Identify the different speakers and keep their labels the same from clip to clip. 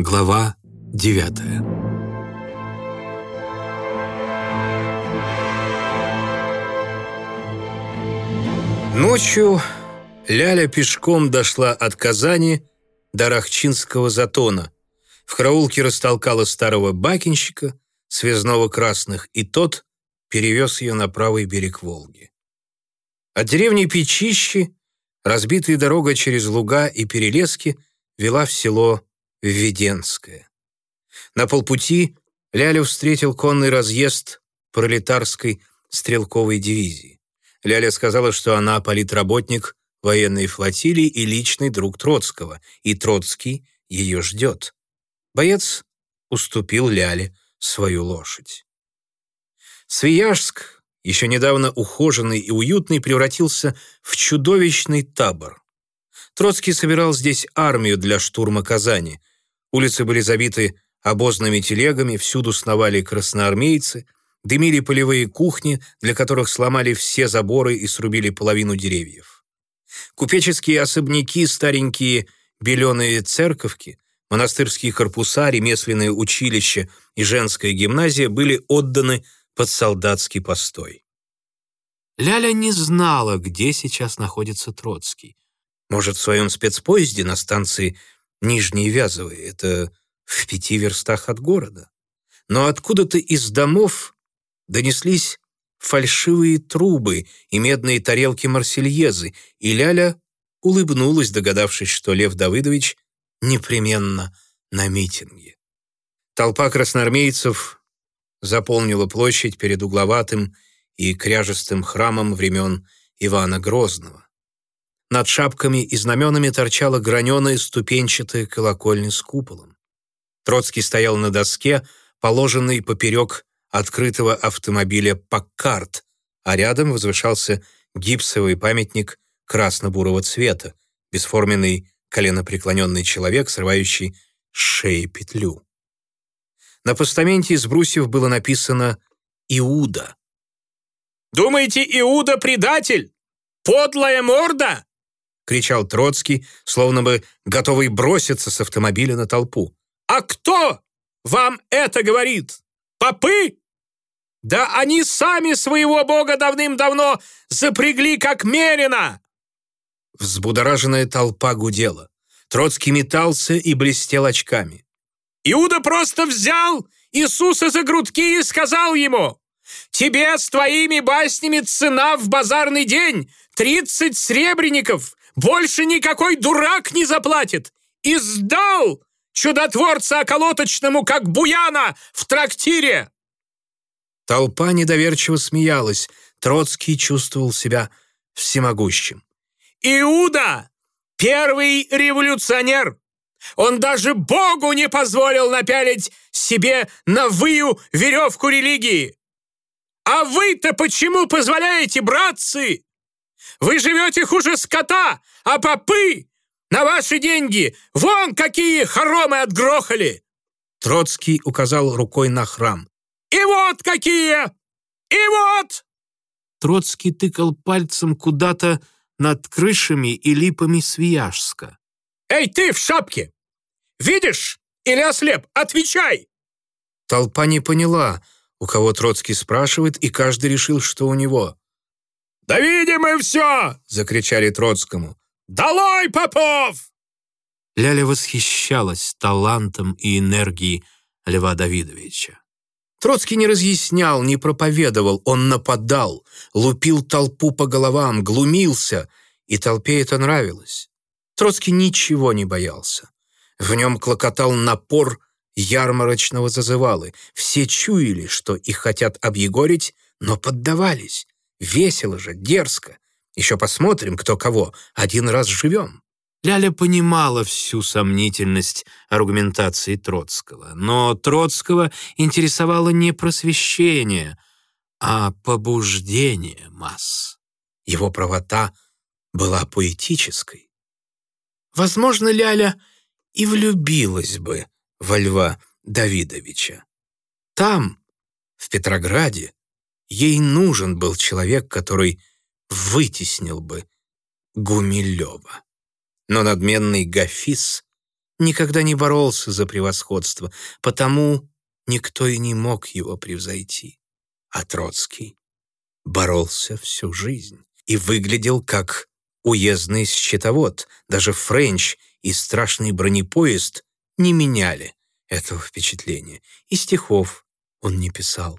Speaker 1: Глава 9 Ночью Ляля пешком дошла от Казани до Рахчинского затона. В караулке растолкала старого бакинщика, связного красных, и тот перевез ее на правый берег Волги. От деревни Печищи разбитая дорога через луга и перелески вела в село Введенское. На полпути Лялю встретил конный разъезд пролетарской стрелковой дивизии. Ляля сказала, что она политработник военной флотилии и личный друг Троцкого, и Троцкий ее ждет. Боец уступил Ляле свою лошадь. Свияжск, еще недавно ухоженный и уютный, превратился в чудовищный табор. Троцкий собирал здесь армию для штурма Казани. Улицы были забиты обозными телегами, всюду сновали красноармейцы, дымили полевые кухни, для которых сломали все заборы и срубили половину деревьев. Купеческие особняки, старенькие беленые церковки, монастырские корпуса, ремесленные училища и женская гимназия были отданы под солдатский постой. Ляля не знала, где сейчас находится Троцкий. Может, в своем спецпоезде на станции Нижние Вязовые, это в пяти верстах от города. Но откуда-то из домов донеслись фальшивые трубы и медные тарелки марсельезы, и Ляля улыбнулась, догадавшись, что Лев Давыдович непременно на митинге. Толпа красноармейцев заполнила площадь перед угловатым и кряжестым храмом времен Ивана Грозного. Над шапками и знаменами торчала граненая ступенчатая колокольня с куполом. Троцкий стоял на доске, положенной поперек открытого автомобиля «Паккарт», а рядом возвышался гипсовый памятник красно-бурого цвета, бесформенный коленопреклоненный человек, срывающий с шеи петлю. На постаменте из брусьев было написано «Иуда».
Speaker 2: «Думаете, Иуда предатель? Подлая морда?»
Speaker 1: Кричал Троцкий, словно бы готовый броситься с автомобиля на толпу.
Speaker 2: «А кто вам это говорит? Попы? Да они сами своего бога давным-давно запрягли, как мерина!»
Speaker 1: Взбудораженная толпа гудела. Троцкий метался и блестел очками.
Speaker 2: «Иуда просто взял Иисуса за грудки и сказал ему, «Тебе с твоими баснями цена в базарный день — тридцать сребреников, больше никакой дурак не заплатит! И сдал чудотворца околоточному, как буяна в трактире!»
Speaker 1: Толпа недоверчиво смеялась. Троцкий чувствовал себя всемогущим.
Speaker 2: «Иуда! Первый революционер! Он даже Богу не позволил напялить себе на выю веревку религии! А вы-то почему позволяете, братцы? Вы живете хуже скота, а попы на ваши деньги вон какие хоромы отгрохали!»
Speaker 1: Троцкий указал рукой на храм.
Speaker 2: «И вот какие! И вот!»
Speaker 1: Троцкий тыкал пальцем куда-то над крышами и липами Свияжска.
Speaker 2: «Эй, ты в шапке! Видишь или ослеп? Отвечай!»
Speaker 1: Толпа не поняла, у кого Троцкий спрашивает, и каждый решил, что у него.
Speaker 2: «Да видим мы все!» — закричали Троцкому. «Долой, Попов!»
Speaker 1: Ляля восхищалась талантом и энергией Льва Давидовича. Троцкий не разъяснял, не проповедовал, он нападал, лупил толпу по головам, глумился, и толпе это нравилось. Троцкий ничего не боялся. В нем клокотал напор ярмарочного зазывалы. Все чуяли, что их хотят объегорить, но поддавались. Весело же, дерзко. Еще посмотрим, кто кого. Один раз живем». Ляля понимала всю сомнительность аргументации Троцкого, но Троцкого интересовало не просвещение, а побуждение масс. Его правота была поэтической. Возможно, Ляля и влюбилась бы во Льва Давидовича. Там, в Петрограде, Ей нужен был человек, который вытеснил бы Гумилева. Но надменный Гафис никогда не боролся за превосходство, потому никто и не мог его превзойти. А Троцкий боролся всю жизнь и выглядел как уездный счетовод. Даже Френч и страшный бронепоезд не меняли этого впечатления. И стихов он не писал.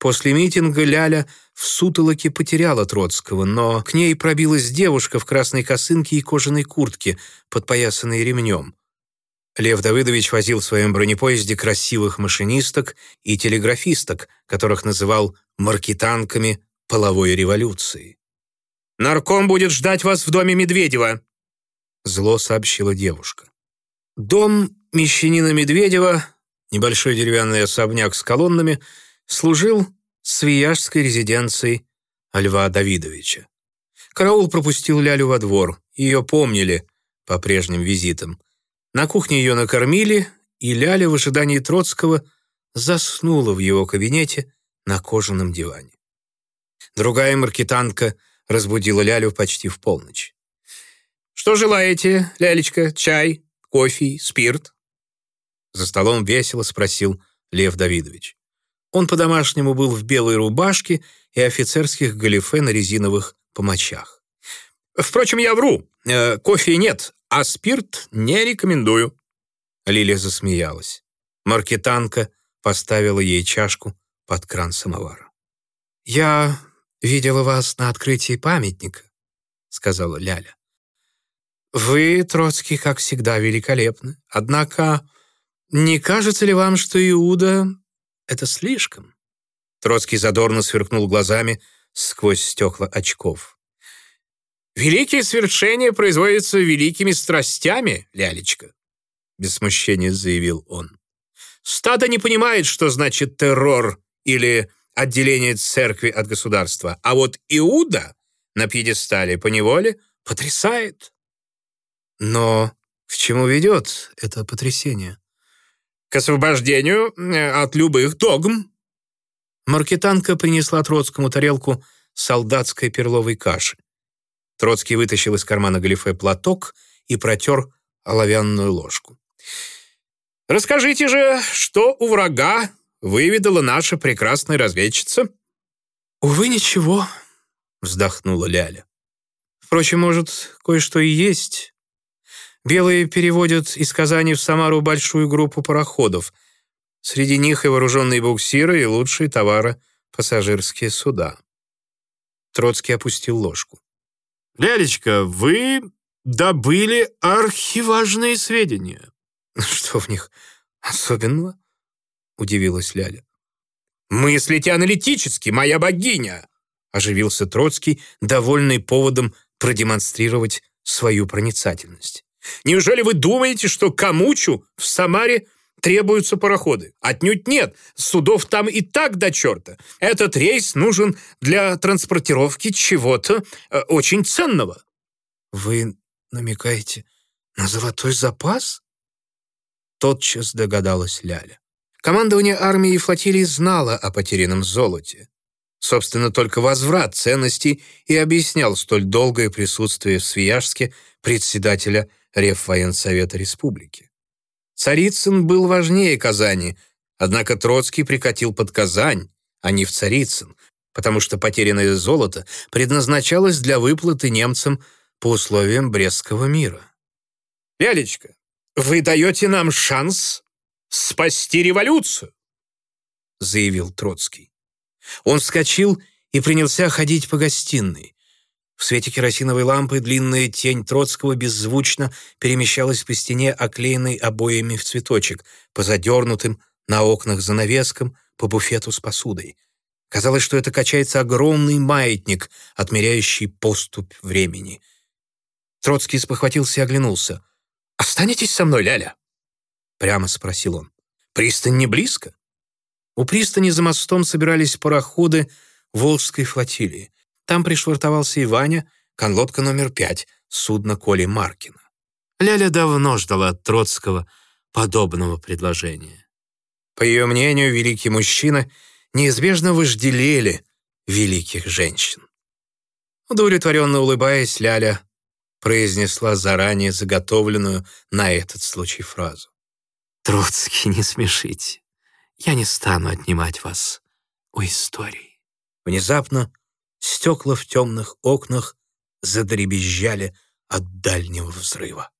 Speaker 1: После митинга Ляля в сутолоке потеряла Троцкого, но к ней пробилась девушка в красной косынке и кожаной куртке, подпоясанной ремнем. Лев Давыдович возил в своем бронепоезде красивых машинисток и телеграфисток, которых называл маркетанками половой революции.
Speaker 2: «Нарком будет ждать вас в доме Медведева», — зло сообщила девушка.
Speaker 1: Дом мещанина Медведева, небольшой деревянный особняк с колоннами, служил свияжской резиденцией Льва Давидовича. Караул пропустил Лялю во двор, ее помнили по прежним визитам. На кухне ее накормили, и Ляля в ожидании Троцкого заснула в его кабинете на кожаном диване. Другая маркетанка разбудила Лялю почти в полночь.
Speaker 2: «Что желаете, Лялечка? Чай, кофе, спирт?»
Speaker 1: За столом весело спросил Лев Давидович. Он по-домашнему был в белой рубашке и офицерских галифе на резиновых помочах.
Speaker 2: «Впрочем, я вру. Э, кофе нет, а спирт не рекомендую».
Speaker 1: Лилия засмеялась. Маркетанка поставила ей чашку под кран самовара. «Я видела вас на открытии памятника», — сказала Ляля. «Вы, Троцкий, как всегда, великолепны. Однако, не кажется ли вам, что Иуда — это слишком?» Троцкий задорно сверкнул глазами сквозь стекла очков.
Speaker 2: «Великие свершения производятся великими страстями, лялечка», без смущения заявил он. «Стадо не понимает, что значит террор или отделение церкви от государства, а вот Иуда на пьедестале поневоле потрясает».
Speaker 1: Но к чему ведет это потрясение?
Speaker 2: К освобождению э, от любых догм.
Speaker 1: Маркетанка принесла Троцкому тарелку солдатской перловой каши. Троцкий вытащил из кармана галифе платок и протер оловянную ложку.
Speaker 2: «Расскажите же, что у врага выведала наша прекрасная разведчица?»
Speaker 1: «Увы, ничего», — вздохнула Ляля. «Впрочем, может, кое-что и есть. Белые переводят из Казани в Самару большую группу пароходов. Среди них и вооруженные буксиры, и лучшие товары пассажирские суда». Троцкий опустил ложку.
Speaker 2: «Лялечка, вы добыли архиважные сведения».
Speaker 1: «Что в них особенного?» — удивилась Ляля.
Speaker 2: «Мыслите аналитически, моя богиня!» — оживился Троцкий, довольный поводом продемонстрировать свою проницательность. «Неужели вы думаете, что Камучу в Самаре требуются пароходы. Отнюдь нет, судов там и так до черта. Этот рейс нужен для транспортировки чего-то э, очень ценного».
Speaker 1: «Вы намекаете на золотой запас?» Тотчас догадалась Ляля. Командование армии и флотилии знало о потерянном золоте. Собственно, только возврат ценностей и объяснял столь долгое присутствие в Свияжске председателя Реввоенсовета Республики. Царицын был важнее Казани, однако Троцкий прикатил под Казань, а не в Царицын, потому что потерянное золото предназначалось для выплаты немцам по условиям Брестского мира.
Speaker 2: «Лялечка, вы даете нам шанс спасти революцию», заявил Троцкий.
Speaker 1: Он вскочил и принялся ходить по гостиной. В свете керосиновой лампы длинная тень Троцкого беззвучно перемещалась по стене, оклеенной обоями в цветочек, по задернутым на окнах занавескам, по буфету с посудой. Казалось, что это качается огромный маятник, отмеряющий поступь времени. Троцкий спохватился и оглянулся.
Speaker 2: «Останетесь со мной, Ляля?» Прямо спросил он. «Пристань не близко?»
Speaker 1: У пристани за мостом собирались пароходы Волжской флотилии. Там пришвартовался и Ваня, конлодка номер пять, судно Коли Маркина. Ляля давно ждала от Троцкого подобного предложения. По ее мнению, великие мужчины неизбежно вожделели великих женщин. Удовлетворенно улыбаясь, Ляля произнесла заранее заготовленную на этот случай фразу.
Speaker 3: Троцкий, не смешите. Я не стану отнимать вас у истории.
Speaker 1: Внезапно стекла в темных окнах задребезжали от дальнего взрыва.